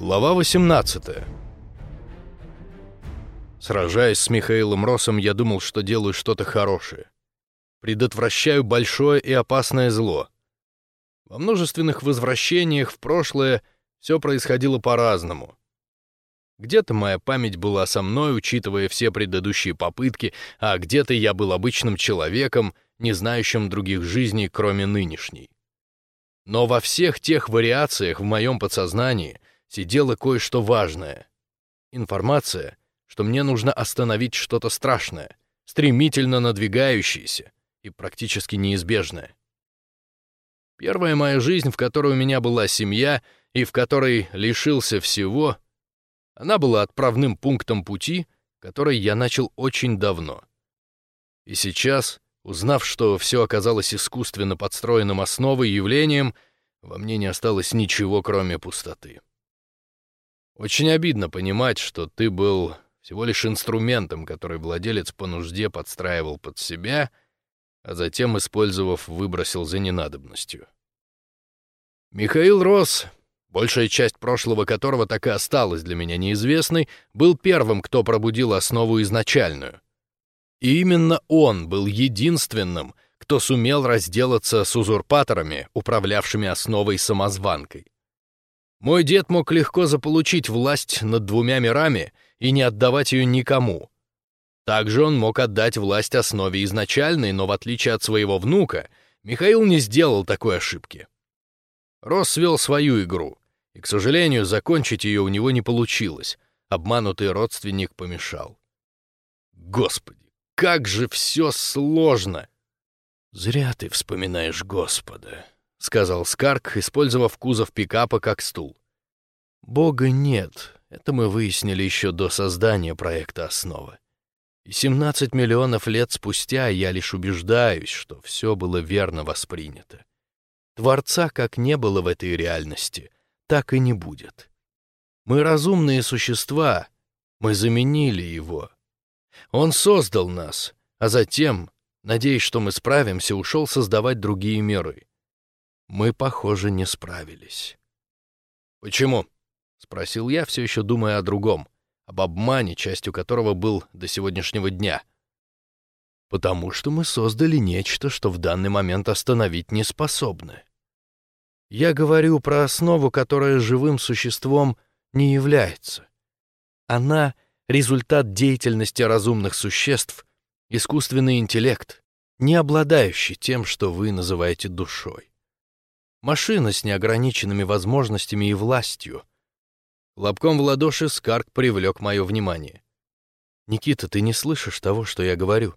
Глава 18 Сражаясь с Михаилом Росом, я думал, что делаю что-то хорошее. Предотвращаю большое и опасное зло. Во множественных возвращениях в прошлое все происходило по-разному. Где-то моя память была со мной, учитывая все предыдущие попытки, а где-то я был обычным человеком, не знающим других жизней, кроме нынешней. Но во всех тех вариациях в моем подсознании сидело кое-что важное. Информация, что мне нужно остановить что-то страшное, стремительно надвигающееся и практически неизбежное. Первая моя жизнь, в которой у меня была семья и в которой лишился всего, она была отправным пунктом пути, который я начал очень давно. И сейчас, Узнав, что все оказалось искусственно подстроенным основой явлением, во мне не осталось ничего, кроме пустоты. Очень обидно понимать, что ты был всего лишь инструментом, который владелец по нужде подстраивал под себя, а затем, использовав, выбросил за ненадобностью. Михаил Рос, большая часть прошлого которого так и осталась для меня неизвестной, был первым, кто пробудил основу изначальную — и именно он был единственным, кто сумел разделаться с узурпаторами, управлявшими основой самозванкой. Мой дед мог легко заполучить власть над двумя мирами и не отдавать ее никому. Также он мог отдать власть основе изначальной, но в отличие от своего внука, Михаил не сделал такой ошибки. Рос свел свою игру, и, к сожалению, закончить ее у него не получилось. Обманутый родственник помешал. Господи, как же все сложно!» «Зря ты вспоминаешь Господа», — сказал Скарк, использовав кузов пикапа как стул. «Бога нет, это мы выяснили еще до создания проекта «Основа». И 17 миллионов лет спустя я лишь убеждаюсь, что все было верно воспринято. Творца как не было в этой реальности, так и не будет. Мы разумные существа, мы заменили его, он создал нас, а затем, надеясь, что мы справимся, ушел создавать другие миры. Мы, похоже, не справились. «Почему?» — спросил я, все еще думая о другом, об обмане, частью которого был до сегодняшнего дня. «Потому что мы создали нечто, что в данный момент остановить не способны. Я говорю про основу, которая живым существом не является. Она — результат деятельности разумных существ, искусственный интеллект, не обладающий тем, что вы называете душой. Машина с неограниченными возможностями и властью. Лобком в ладоши Скарк привлек мое внимание. «Никита, ты не слышишь того, что я говорю?»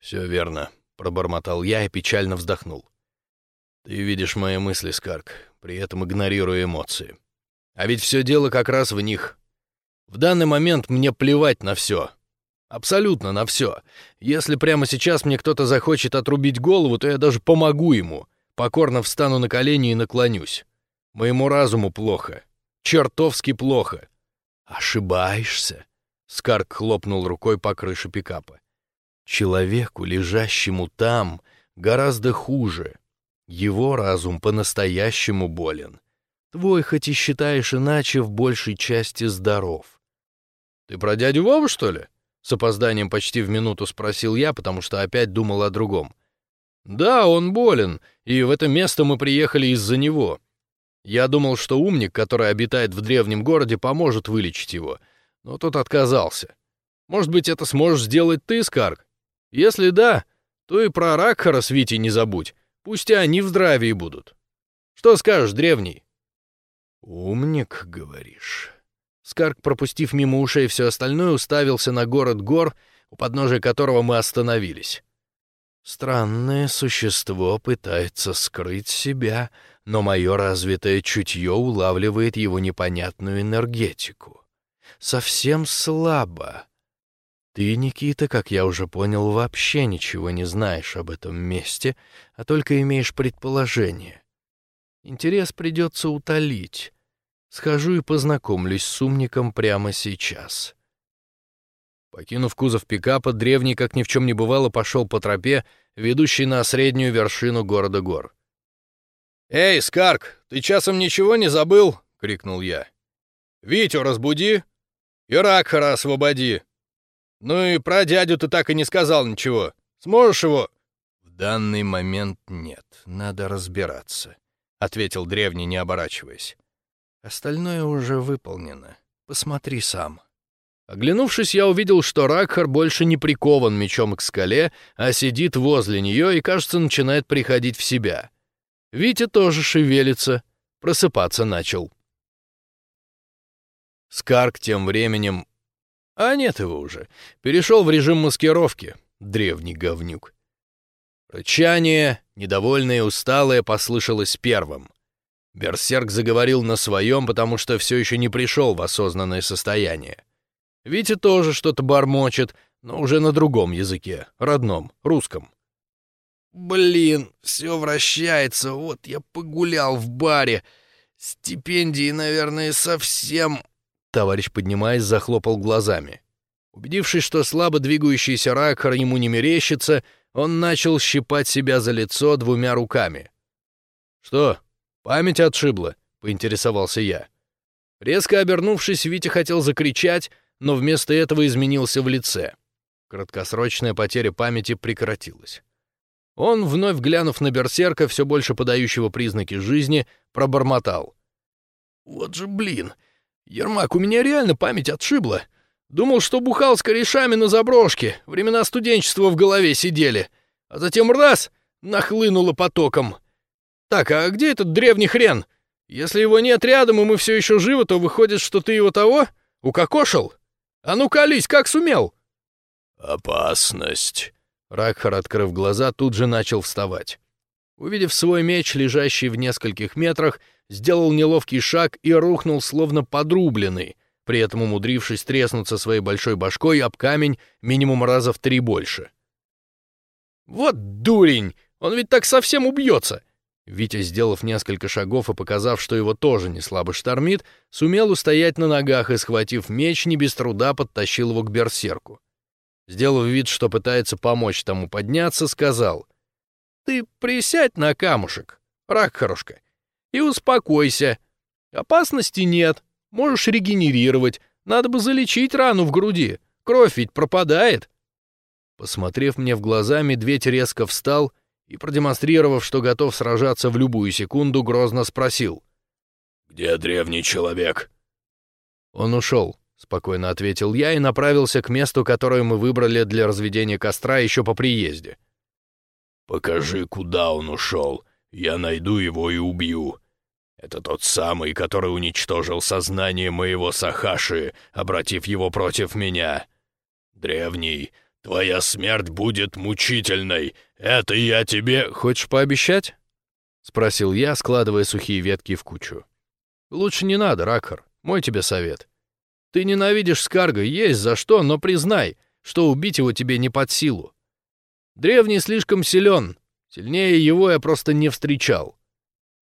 «Все верно», — пробормотал я и печально вздохнул. «Ты видишь мои мысли, Скарк, при этом игнорируя эмоции. А ведь все дело как раз в них. В данный момент мне плевать на все. Абсолютно на все. Если прямо сейчас мне кто-то захочет отрубить голову, то я даже помогу ему. Покорно встану на колени и наклонюсь. Моему разуму плохо. Чертовски плохо. Ошибаешься. Скарк хлопнул рукой по крыше пикапа. Человеку, лежащему там, гораздо хуже. Его разум по-настоящему болен. Твой, хоть и считаешь иначе, в большей части здоров. «Ты про дядю Вову, что ли?» С опозданием почти в минуту спросил я, потому что опять думал о другом. «Да, он болен, и в это место мы приехали из-за него. Я думал, что умник, который обитает в древнем городе, поможет вылечить его, но тот отказался. Может быть, это сможешь сделать ты, Скарк? Если да, то и про Ракхара с Витей не забудь, пусть и они в здравии будут. Что скажешь, древний?» «Умник, говоришь?» Скарк, пропустив мимо ушей все остальное, уставился на город гор, у подножия которого мы остановились. Странное существо пытается скрыть себя, но мое развитое чутье улавливает его непонятную энергетику. Совсем слабо. Ты, Никита, как я уже понял, вообще ничего не знаешь об этом месте, а только имеешь предположение. Интерес придется утолить. Схожу и познакомлюсь с умником прямо сейчас. Покинув кузов пикапа, древний, как ни в чем не бывало, пошел по тропе, ведущей на среднюю вершину города гор. «Эй, Скарк, ты часом ничего не забыл?» — крикнул я. Витю разбуди и Ракхара освободи. Ну и про дядю ты так и не сказал ничего. Сможешь его?» «В данный момент нет, надо разбираться», — ответил древний, не оборачиваясь. «Остальное уже выполнено. Посмотри сам». Оглянувшись, я увидел, что Ракхар больше не прикован мечом к скале, а сидит возле нее и, кажется, начинает приходить в себя. Витя тоже шевелится, просыпаться начал. Скарк тем временем... А нет его уже. Перешел в режим маскировки, древний говнюк. Рычание, недовольное и усталое, послышалось первым. Берсерк заговорил на своем, потому что все еще не пришел в осознанное состояние. Витя тоже что-то бормочет, но уже на другом языке, родном, русском. «Блин, все вращается, вот я погулял в баре. Стипендии, наверное, совсем...» Товарищ, поднимаясь, захлопал глазами. Убедившись, что слабо двигающийся ракхар ему не мерещится, он начал щипать себя за лицо двумя руками. «Что, память отшибла?» — поинтересовался я. Резко обернувшись, Витя хотел закричать, но вместо этого изменился в лице. Краткосрочная потеря памяти прекратилась. Он, вновь глянув на берсерка, все больше подающего признаки жизни, пробормотал. «Вот же блин! Ермак, у меня реально память отшибла. Думал, что бухал с корешами на заброшке, времена студенчества в голове сидели. А затем раз — нахлынуло потоком. Так, а где этот древний хрен? Если его нет рядом, и мы все еще живы, то выходит, что ты его того? Укокошил?» А ну колись, как сумел!» «Опасность!» Ракхар, открыв глаза, тут же начал вставать. Увидев свой меч, лежащий в нескольких метрах, сделал неловкий шаг и рухнул, словно подрубленный, при этом умудрившись треснуться своей большой башкой об камень минимум раза в три больше. «Вот дурень! Он ведь так совсем убьется!» Витя, сделав несколько шагов и показав, что его тоже не слабо штормит, сумел устоять на ногах и, схватив меч, не без труда подтащил его к берсерку. Сделав вид, что пытается помочь тому подняться, сказал, «Ты присядь на камушек, Ракхарушка, и успокойся. Опасности нет, можешь регенерировать, надо бы залечить рану в груди, кровь ведь пропадает». Посмотрев мне в глаза, медведь резко встал и, продемонстрировав, что готов сражаться в любую секунду, грозно спросил. «Где древний человек?» «Он ушел», — спокойно ответил я и направился к месту, которое мы выбрали для разведения костра еще по приезде. «Покажи, куда он ушел. Я найду его и убью. Это тот самый, который уничтожил сознание моего Сахаши, обратив его против меня. Древний, Твоя смерть будет мучительной. Это я тебе...» «Хочешь пообещать?» — спросил я, складывая сухие ветки в кучу. «Лучше не надо, Ракхар. Мой тебе совет. Ты ненавидишь Скарга, есть за что, но признай, что убить его тебе не под силу. Древний слишком силен. Сильнее его я просто не встречал.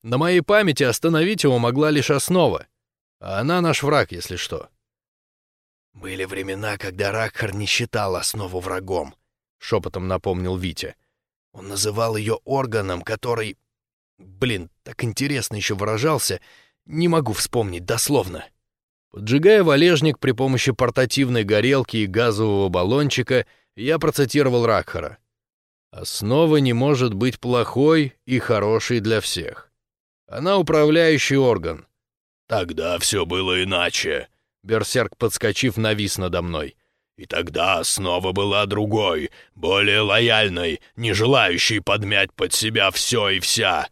На моей памяти остановить его могла лишь основа. А она наш враг, если что. «Были времена, когда Ракхар не считал основу врагом», — шепотом напомнил Витя. «Он называл ее органом, который... Блин, так интересно еще выражался. Не могу вспомнить дословно». Поджигая валежник при помощи портативной горелки и газового баллончика, я процитировал Ракхара. «Основа не может быть плохой и хорошей для всех. Она управляющий орган». «Тогда все было иначе», Берсерк, подскочив, навис надо мной. «И тогда основа была другой, более лояльной, не желающей подмять под себя все и вся.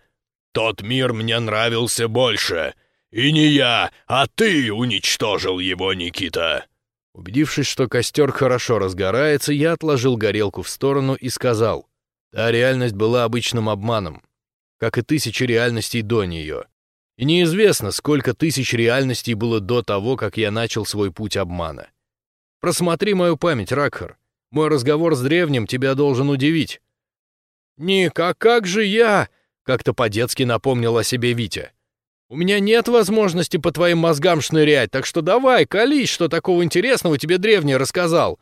Тот мир мне нравился больше. И не я, а ты уничтожил его, Никита!» Убедившись, что костер хорошо разгорается, я отложил горелку в сторону и сказал, «Та реальность была обычным обманом, как и тысячи реальностей до нее. И неизвестно, сколько тысяч реальностей было до того, как я начал свой путь обмана. Просмотри мою память, Ракхар. Мой разговор с древним тебя должен удивить. «Ник, а как же я?» — как-то по-детски напомнил о себе Витя. «У меня нет возможности по твоим мозгам шнырять, так что давай, колись, что такого интересного тебе древний рассказал».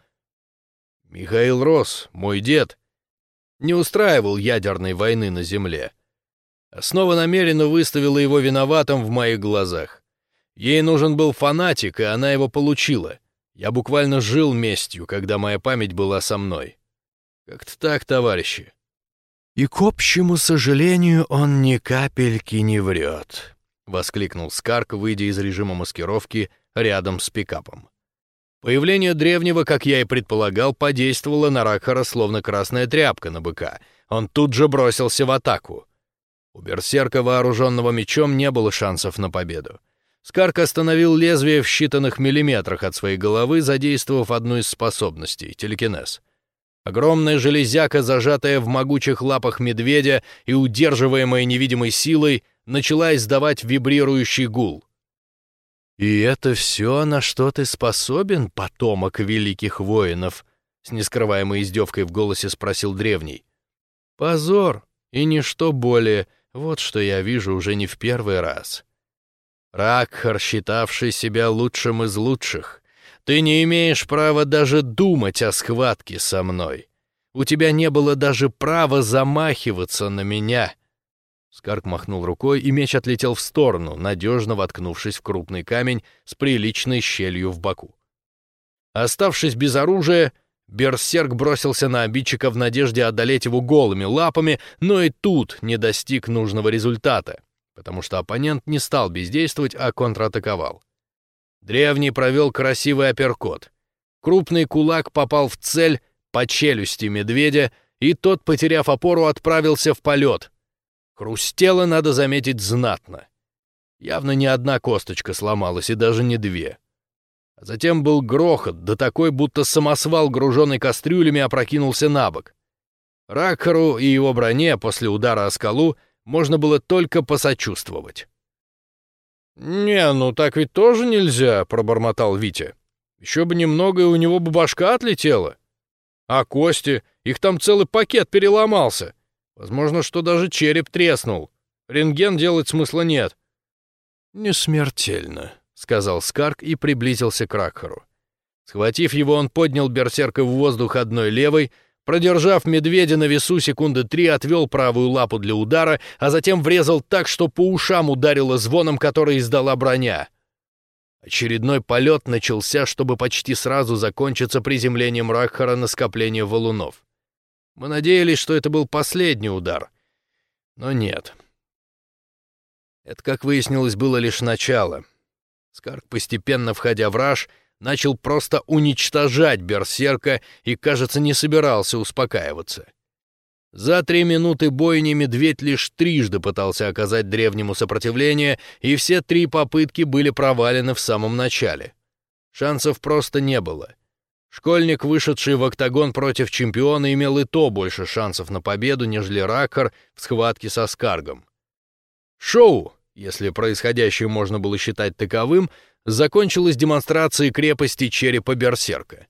Михаил Рос, мой дед, не устраивал ядерной войны на Земле. Снова намеренно выставила его виноватым в моих глазах. Ей нужен был фанатик, и она его получила. Я буквально жил местью, когда моя память была со мной. Как-то так, товарищи. «И к общему сожалению, он ни капельки не врет», — воскликнул Скарк, выйдя из режима маскировки рядом с пикапом. Появление древнего, как я и предполагал, подействовало на Ракхара словно красная тряпка на быка. Он тут же бросился в атаку. У берсерка, вооруженного мечом, не было шансов на победу. Скарк остановил лезвие в считанных миллиметрах от своей головы, задействовав одну из способностей — телекинез. Огромная железяка, зажатая в могучих лапах медведя и удерживаемая невидимой силой, начала издавать вибрирующий гул. «И это все, на что ты способен, потомок великих воинов?» — с нескрываемой издевкой в голосе спросил древний. «Позор и ничто более, вот что я вижу уже не в первый раз. Ракхар, считавший себя лучшим из лучших, ты не имеешь права даже думать о схватке со мной. У тебя не было даже права замахиваться на меня». Скарк махнул рукой, и меч отлетел в сторону, надежно воткнувшись в крупный камень с приличной щелью в боку. Оставшись без оружия, берсерк бросился на обидчика в надежде одолеть его голыми лапами, но и тут не достиг нужного результата, потому что оппонент не стал бездействовать, а контратаковал. Древний провел красивый апперкот. Крупный кулак попал в цель по челюсти медведя, и тот, потеряв опору, отправился в полет — Хрустело, надо заметить, знатно. Явно не одна косточка сломалась, и даже не две. А затем был грохот, да такой, будто самосвал, груженный кастрюлями, опрокинулся на бок. Ракхару и его броне после удара о скалу можно было только посочувствовать. «Не, ну так ведь тоже нельзя», — пробормотал Витя. «Еще бы немного, и у него бы башка отлетела. А кости? Их там целый пакет переломался. Возможно, что даже череп треснул. Рентген делать смысла нет. «Не смертельно», — сказал Скарк и приблизился к Ракхару. Схватив его, он поднял берсерка в воздух одной левой, продержав медведя на весу секунды три, отвел правую лапу для удара, а затем врезал так, что по ушам ударило звоном, который издала броня. Очередной полет начался, чтобы почти сразу закончиться приземлением Ракхара на скопление валунов. Мы надеялись, что это был последний удар. Но нет. Это, как выяснилось, было лишь начало. Скарк, постепенно входя в раж, начал просто уничтожать берсерка и, кажется, не собирался успокаиваться. За три минуты бойни медведь лишь трижды пытался оказать древнему сопротивление, и все три попытки были провалены в самом начале. Шансов просто не было — Школьник, вышедший в октагон против чемпиона, имел и то больше шансов на победу, нежели Ракхар в схватке со Скаргом. Шоу, если происходящее можно было считать таковым, закончилось демонстрацией крепости черепа Берсерка.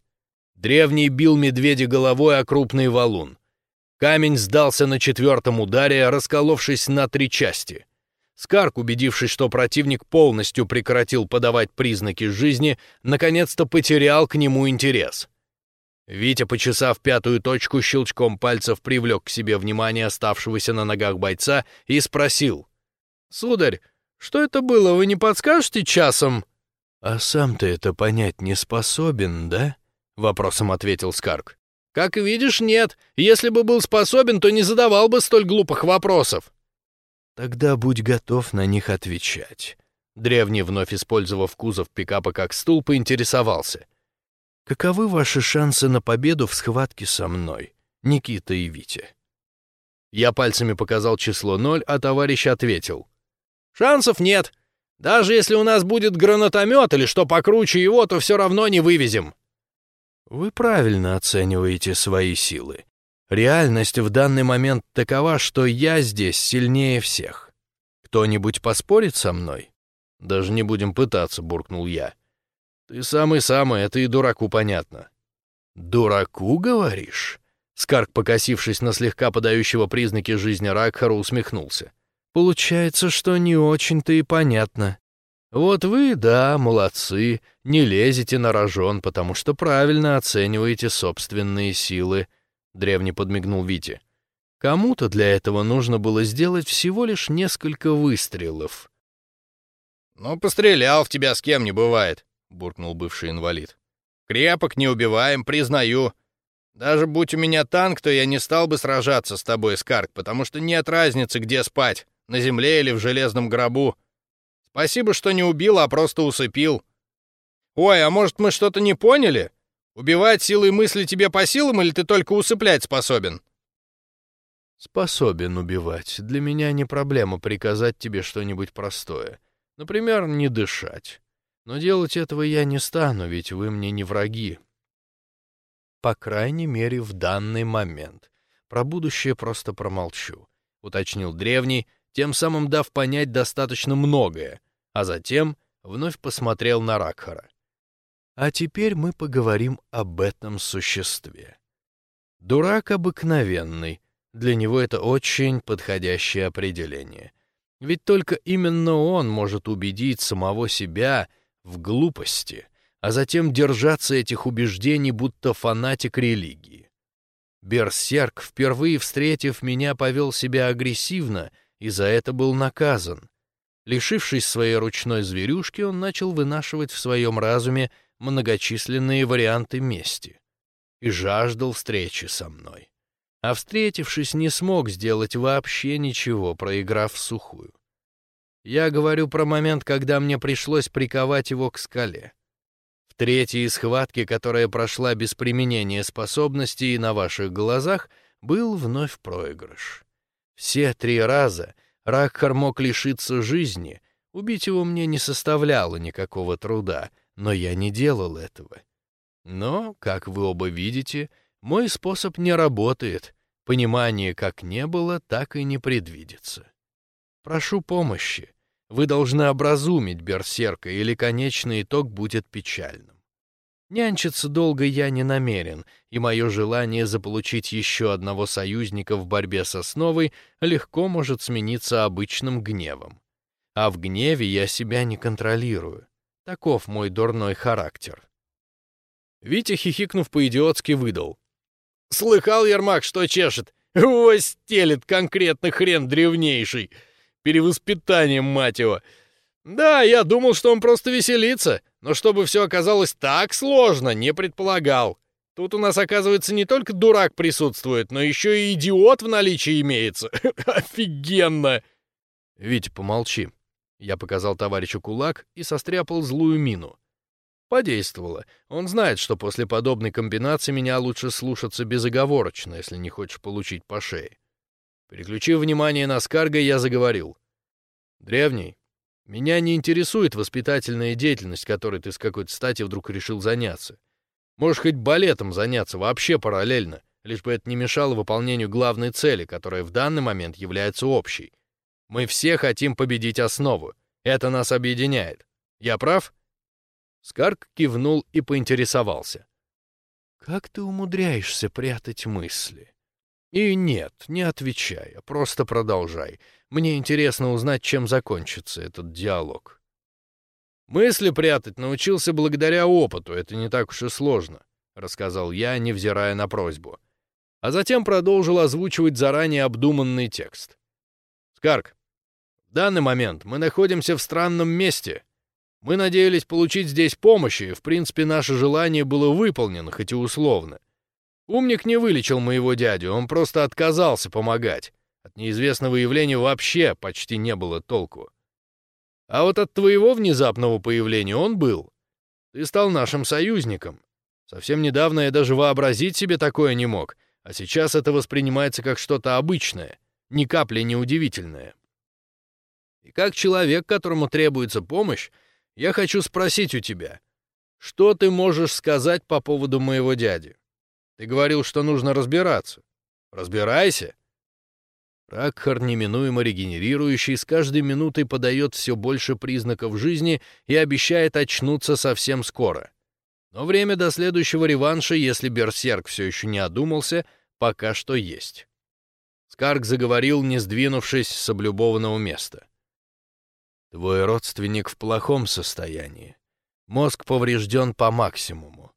Древний бил медведя головой о крупный валун. Камень сдался на четвертом ударе, расколовшись на три части — Скарк, убедившись, что противник полностью прекратил подавать признаки жизни, наконец-то потерял к нему интерес. Витя, почесав пятую точку, щелчком пальцев привлек к себе внимание оставшегося на ногах бойца и спросил. «Сударь, что это было, вы не подскажете часом?» «А сам ты это понять не способен, да?» — вопросом ответил Скарк. «Как видишь, нет. Если бы был способен, то не задавал бы столь глупых вопросов». Тогда будь готов на них отвечать. Древний, вновь использовав кузов пикапа как стул, поинтересовался. Каковы ваши шансы на победу в схватке со мной, Никита и Витя? Я пальцами показал число ноль, а товарищ ответил. «Шансов нет. Даже если у нас будет гранатомет или что покруче его, то все равно не вывезем». Вы правильно оцениваете свои силы. Реальность в данный момент такова, что я здесь сильнее всех. Кто-нибудь поспорит со мной? Даже не будем пытаться, буркнул я. Ты самый-самый, это и дураку понятно. Дураку, говоришь? Скарк, покосившись на слегка подающего признаки жизни Ракхара, усмехнулся. Получается, что не очень-то и понятно. Вот вы, да, молодцы, не лезете на рожон, потому что правильно оцениваете собственные силы, Древний подмигнул Вите. Кому-то для этого нужно было сделать всего лишь несколько выстрелов. «Ну, пострелял в тебя с кем не бывает», — буркнул бывший инвалид. «Крепок не убиваем, признаю. Даже будь у меня танк, то я не стал бы сражаться с тобой, Скарк, потому что нет разницы, где спать, на земле или в железном гробу. Спасибо, что не убил, а просто усыпил. Ой, а может, мы что-то не поняли? Убивать силой мысли тебе по силам или ты только усыплять способен?» «Способен убивать. Для меня не проблема приказать тебе что-нибудь простое. Например, не дышать. Но делать этого я не стану, ведь вы мне не враги. По крайней мере, в данный момент. Про будущее просто промолчу», — уточнил древний, тем самым дав понять достаточно многое, а затем вновь посмотрел на Ракхара. «А теперь мы поговорим об этом существе. Дурак обыкновенный, для него это очень подходящее определение. Ведь только именно он может убедить самого себя в глупости, а затем держаться этих убеждений, будто фанатик религии. Берсерк, впервые встретив меня, повел себя агрессивно и за это был наказан. Лишившись своей ручной зверюшки, он начал вынашивать в своем разуме многочисленные варианты мести и жаждал встречи со мной а встретившись, не смог сделать вообще ничего, проиграв в сухую. Я говорю про момент, когда мне пришлось приковать его к скале. В третьей схватке, которая прошла без применения способностей на ваших глазах, был вновь проигрыш. Все три раза Ракхар мог лишиться жизни, убить его мне не составляло никакого труда, но я не делал этого. Но, как вы оба видите, мой способ не работает, Понимания как не было, так и не предвидится. Прошу помощи. Вы должны образумить берсерка, или конечный итог будет печальным. Нянчиться долго я не намерен, и мое желание заполучить еще одного союзника в борьбе с основой легко может смениться обычным гневом. А в гневе я себя не контролирую. Таков мой дурной характер. Витя, хихикнув по-идиотски, выдал. Слыхал, Ермак, что чешет? Его стелет конкретно хрен древнейший. Перевоспитанием, мать его. Да, я думал, что он просто веселится, но чтобы все оказалось так сложно, не предполагал. Тут у нас, оказывается, не только дурак присутствует, но еще и идиот в наличии имеется. Офигенно! Витя, помолчи. Я показал товарищу кулак и состряпал злую мину. Подействовало. Он знает, что после подобной комбинации меня лучше слушаться безоговорочно, если не хочешь получить по шее. Переключив внимание на Скарга, я заговорил. «Древний, меня не интересует воспитательная деятельность, которой ты с какой-то стати вдруг решил заняться. Можешь хоть балетом заняться вообще параллельно, лишь бы это не мешало выполнению главной цели, которая в данный момент является общей. Мы все хотим победить основу. Это нас объединяет. Я прав?» Скарк кивнул и поинтересовался. «Как ты умудряешься прятать мысли?» «И нет, не отвечай, а просто продолжай. Мне интересно узнать, чем закончится этот диалог». «Мысли прятать научился благодаря опыту, это не так уж и сложно», — рассказал я, невзирая на просьбу. А затем продолжил озвучивать заранее обдуманный текст. «Скарк, в данный момент мы находимся в странном месте, мы надеялись получить здесь помощь, и, в принципе, наше желание было выполнено, хоть и условно. Умник не вылечил моего дядю, он просто отказался помогать. От неизвестного явления вообще почти не было толку. А вот от твоего внезапного появления он был. Ты стал нашим союзником. Совсем недавно я даже вообразить себе такое не мог, а сейчас это воспринимается как что-то обычное, ни капли не удивительное. И как человек, которому требуется помощь, я хочу спросить у тебя, что ты можешь сказать по поводу моего дяди? Ты говорил, что нужно разбираться. Разбирайся. Ракхар, неминуемо регенерирующий, с каждой минутой подает все больше признаков жизни и обещает очнуться совсем скоро. Но время до следующего реванша, если Берсерк все еще не одумался, пока что есть. Скарк заговорил, не сдвинувшись с облюбованного места. Твой родственник в плохом состоянии. Мозг поврежден по максимуму.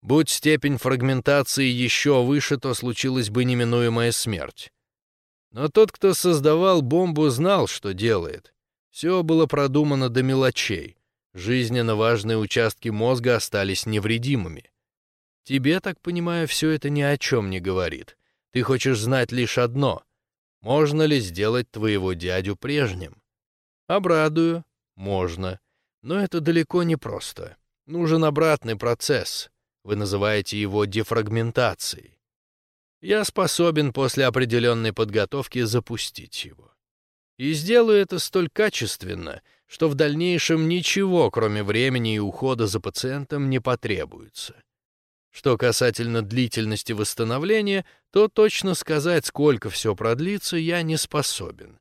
Будь степень фрагментации еще выше, то случилась бы неминуемая смерть. Но тот, кто создавал бомбу, знал, что делает. Все было продумано до мелочей. Жизненно важные участки мозга остались невредимыми. Тебе, так понимаю, все это ни о чем не говорит. Ты хочешь знать лишь одно. Можно ли сделать твоего дядю прежним? Обрадую. Можно. Но это далеко не просто. Нужен обратный процесс. Вы называете его дефрагментацией. Я способен после определенной подготовки запустить его. И сделаю это столь качественно, что в дальнейшем ничего, кроме времени и ухода за пациентом, не потребуется. Что касательно длительности восстановления, то точно сказать, сколько все продлится, я не способен.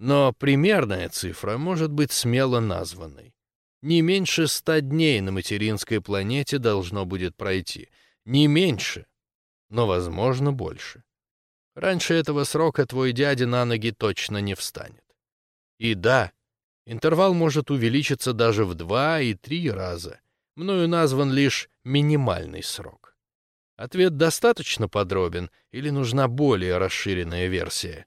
Но примерная цифра может быть смело названной. Не меньше ста дней на материнской планете должно будет пройти. Не меньше, но, возможно, больше. Раньше этого срока твой дядя на ноги точно не встанет. И да, интервал может увеличиться даже в два и три раза. Мною назван лишь минимальный срок. Ответ достаточно подробен или нужна более расширенная версия?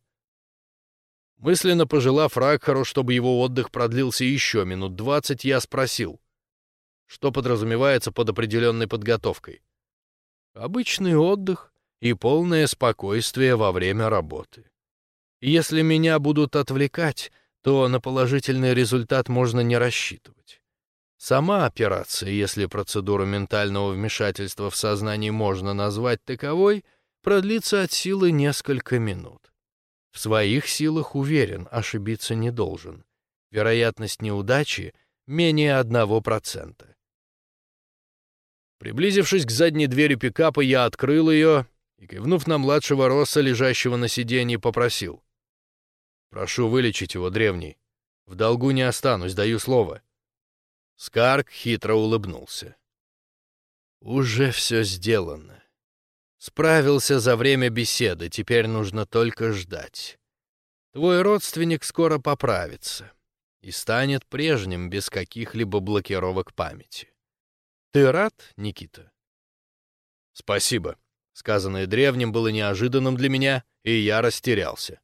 Мысленно пожелав Ракхару, чтобы его отдых продлился еще минут двадцать, я спросил, что подразумевается под определенной подготовкой. Обычный отдых и полное спокойствие во время работы. Если меня будут отвлекать, то на положительный результат можно не рассчитывать. Сама операция, если процедуру ментального вмешательства в сознание можно назвать таковой, продлится от силы несколько минут. В своих силах уверен, ошибиться не должен. Вероятность неудачи менее одного процента. Приблизившись к задней двери пикапа, я открыл ее и, кивнув на младшего Росса, лежащего на сиденье, попросил. «Прошу вылечить его, древний. В долгу не останусь, даю слово». Скарк хитро улыбнулся. «Уже все сделано. Справился за время беседы, теперь нужно только ждать. Твой родственник скоро поправится и станет прежним без каких-либо блокировок памяти. Ты рад, Никита? Спасибо. Сказанное древним было неожиданным для меня, и я растерялся.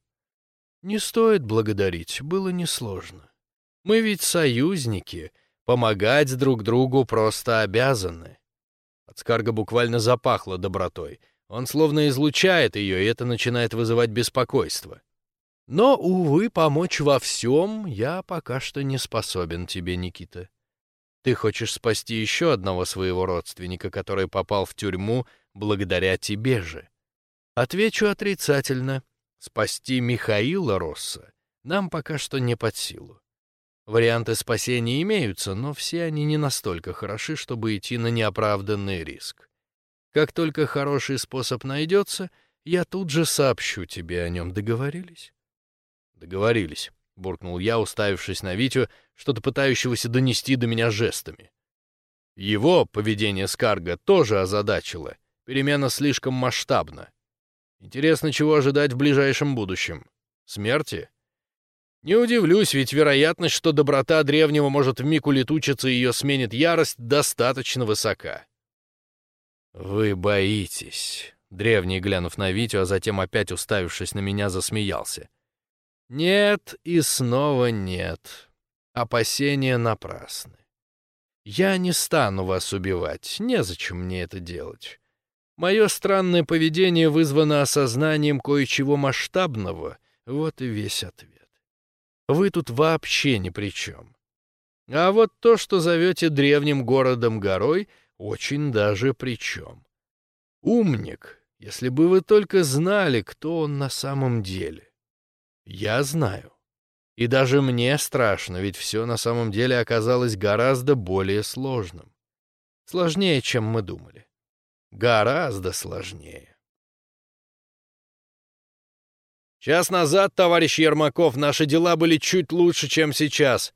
Не стоит благодарить, было несложно. Мы ведь союзники, помогать друг другу просто обязаны. От Скарга буквально запахло добротой. Он словно излучает ее, и это начинает вызывать беспокойство. Но, увы, помочь во всем я пока что не способен тебе, Никита. Ты хочешь спасти еще одного своего родственника, который попал в тюрьму благодаря тебе же. Отвечу отрицательно. Спасти Михаила Росса нам пока что не под силу. Варианты спасения имеются, но все они не настолько хороши, чтобы идти на неоправданный риск. Как только хороший способ найдется, я тут же сообщу тебе о нем. Договорились? Договорились. — буркнул я, уставившись на Витю, что-то пытающегося донести до меня жестами. Его поведение Скарга тоже озадачило. Перемена слишком масштабна. Интересно, чего ожидать в ближайшем будущем? Смерти? Не удивлюсь, ведь вероятность, что доброта древнего может вмиг улетучиться и ее сменит ярость, достаточно высока. «Вы боитесь», — древний, глянув на Витю, а затем опять уставившись на меня, засмеялся. Нет и снова нет. Опасения напрасны. Я не стану вас убивать, незачем мне это делать. Мое странное поведение вызвано осознанием кое-чего масштабного, вот и весь ответ. Вы тут вообще ни при чем. А вот то, что зовете древним городом-горой, очень даже при чем. Умник, если бы вы только знали, кто он на самом деле. Я знаю. И даже мне страшно, ведь все на самом деле оказалось гораздо более сложным. Сложнее, чем мы думали. Гораздо сложнее. Час назад, товарищ Ермаков, наши дела были чуть лучше, чем сейчас.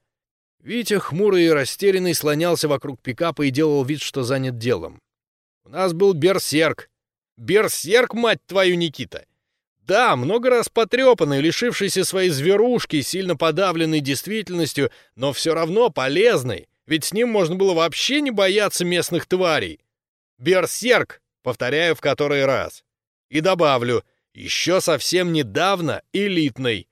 Витя, хмурый и растерянный, слонялся вокруг пикапа и делал вид, что занят делом. У нас был берсерк. Берсерк, мать твою, Никита! Да, много раз потрепанный, лишившийся своей зверушки, сильно подавленный действительностью, но все равно полезный, ведь с ним можно было вообще не бояться местных тварей. Берсерк, повторяю в который раз. И добавлю, еще совсем недавно элитный.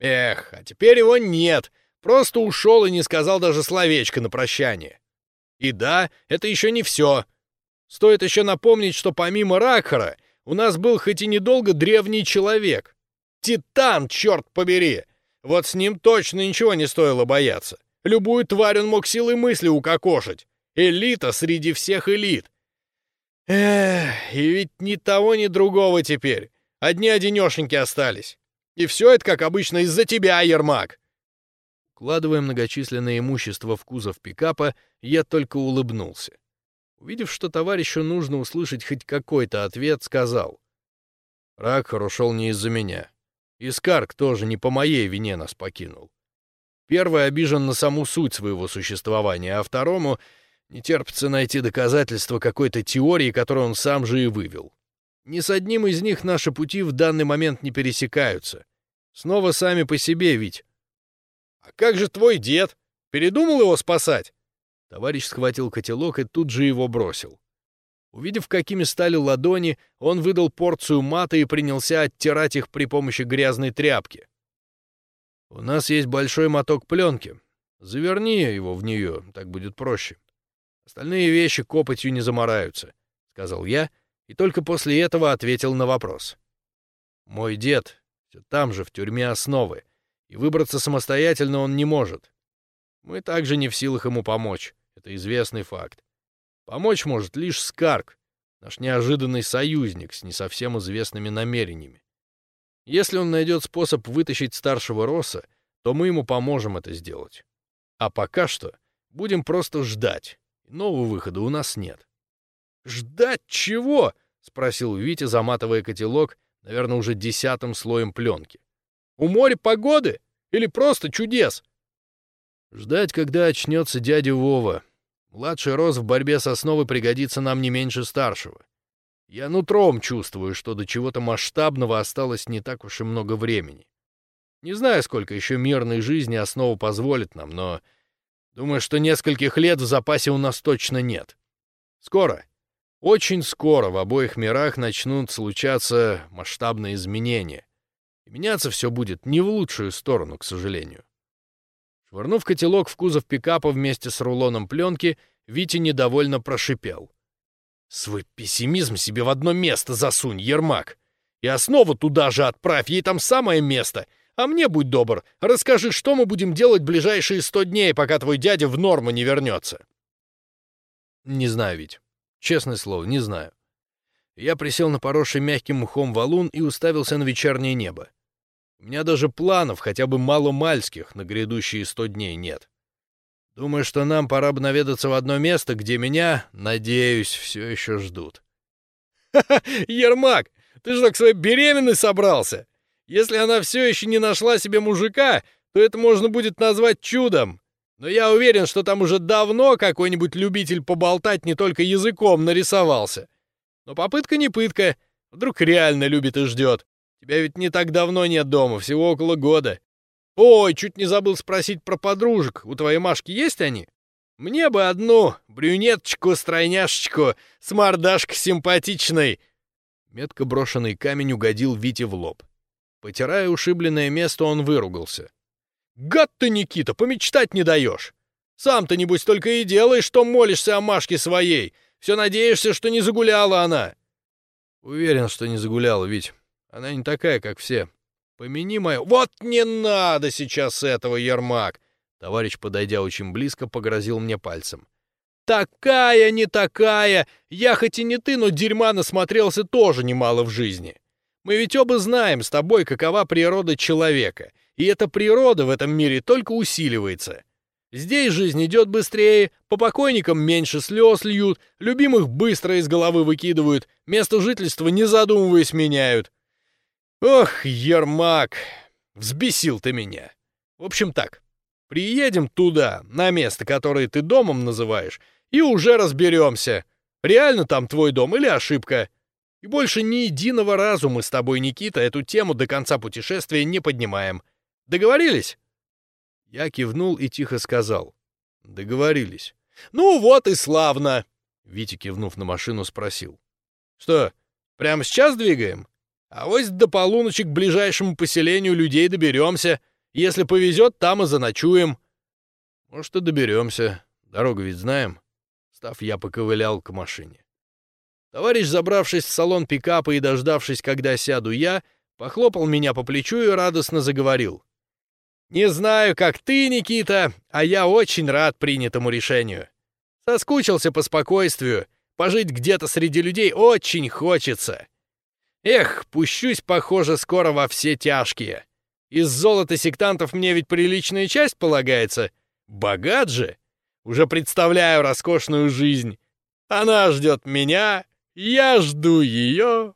Эх, а теперь его нет, Просто ушел и не сказал даже словечко на прощание. И да, это еще не все. Стоит еще напомнить, что помимо Ракхара у нас был хоть и недолго древний человек. Титан, черт побери! Вот с ним точно ничего не стоило бояться. Любую тварь он мог силой мысли укокошить. Элита среди всех элит. Эх, и ведь ни того, ни другого теперь. Одни одинешеньки остались. И все это, как обычно, из-за тебя, Ермак. Укладывая многочисленное имущество в кузов пикапа, я только улыбнулся. Увидев, что товарищу нужно услышать хоть какой-то ответ, сказал. Ракхар ушел не из-за меня. Искарк тоже не по моей вине нас покинул. Первый обижен на саму суть своего существования, а второму не терпится найти доказательства какой-то теории, которую он сам же и вывел. Ни с одним из них наши пути в данный момент не пересекаются. Снова сами по себе ведь. «А как же твой дед? Передумал его спасать?» Товарищ схватил котелок и тут же его бросил. Увидев, какими стали ладони, он выдал порцию мата и принялся оттирать их при помощи грязной тряпки. «У нас есть большой моток пленки. Заверни его в нее, так будет проще. Остальные вещи копотью не замораются», — сказал я, и только после этого ответил на вопрос. «Мой дед все там же, в тюрьме основы, и выбраться самостоятельно он не может. Мы также не в силах ему помочь, это известный факт. Помочь может лишь Скарк, наш неожиданный союзник с не совсем известными намерениями. Если он найдет способ вытащить старшего Росса, то мы ему поможем это сделать. А пока что будем просто ждать. Нового выхода у нас нет. «Ждать чего?» — спросил Витя, заматывая котелок, наверное, уже десятым слоем пленки. У моря погоды? Или просто чудес? Ждать, когда очнется дядя Вова. Младший рос в борьбе с основой пригодится нам не меньше старшего. Я нутром чувствую, что до чего-то масштабного осталось не так уж и много времени. Не знаю, сколько еще мирной жизни основа позволит нам, но думаю, что нескольких лет в запасе у нас точно нет. Скоро, очень скоро в обоих мирах начнут случаться масштабные изменения. И меняться все будет не в лучшую сторону, к сожалению. Швырнув котелок в кузов пикапа вместе с рулоном пленки, Витя недовольно прошипел. «Свой пессимизм себе в одно место засунь, Ермак! И основу туда же отправь, ей там самое место! А мне, будь добр, расскажи, что мы будем делать ближайшие сто дней, пока твой дядя в норму не вернется!» «Не знаю, Вить. Честное слово, не знаю». Я присел на поросший мягким мхом валун и уставился на вечернее небо. У меня даже планов, хотя бы маломальских, на грядущие сто дней нет. Думаю, что нам пора бы наведаться в одно место, где меня, надеюсь, все еще ждут. «Ха-ха, Ермак, ты же к своей беременной собрался? Если она все еще не нашла себе мужика, то это можно будет назвать чудом. Но я уверен, что там уже давно какой-нибудь любитель поболтать не только языком нарисовался. Но попытка не пытка. Вдруг реально любит и ждет. Тебя ведь не так давно нет дома, всего около года. Ой, чуть не забыл спросить про подружек. У твоей Машки есть они? Мне бы одну, брюнеточку, стройняшечку, с мордашкой симпатичной. Метко брошенный камень угодил Вите в лоб. Потирая ушибленное место, он выругался. «Гад ты, Никита, помечтать не даешь! Сам-то, небось, только и делаешь, что молишься о Машке своей. Все надеешься, что не загуляла она». «Уверен, что не загуляла, Вить. Она не такая, как все. Помяни мою... Вот не надо сейчас этого, Ермак! Товарищ, подойдя очень близко, погрозил мне пальцем. Такая, не такая! Я хоть и не ты, но дерьма насмотрелся тоже немало в жизни. Мы ведь оба знаем с тобой, какова природа человека. И эта природа в этом мире только усиливается. Здесь жизнь идет быстрее, по покойникам меньше слез льют, любимых быстро из головы выкидывают, место жительства, не задумываясь, меняют. Ох, Ермак, взбесил ты меня. В общем так, приедем туда, на место, которое ты домом называешь, и уже разберемся, реально там твой дом или ошибка. И больше ни единого разу мы с тобой, Никита, эту тему до конца путешествия не поднимаем. Договорились?» Я кивнул и тихо сказал. «Договорились». «Ну вот и славно!» Витя, кивнув на машину, спросил. «Что, прямо сейчас двигаем?» А вот до полуночи к ближайшему поселению людей доберемся. Если повезет, там и заночуем. Может, и доберемся. Дорогу ведь знаем. Став, я поковылял к машине. Товарищ, забравшись в салон пикапа и дождавшись, когда сяду я, похлопал меня по плечу и радостно заговорил. «Не знаю, как ты, Никита, а я очень рад принятому решению. Соскучился по спокойствию, пожить где-то среди людей очень хочется. Эх, пущусь, похоже, скоро во все тяжкие. Из золота сектантов мне ведь приличная часть полагается. Богат же. Уже представляю роскошную жизнь. Она ждет меня, я жду ее.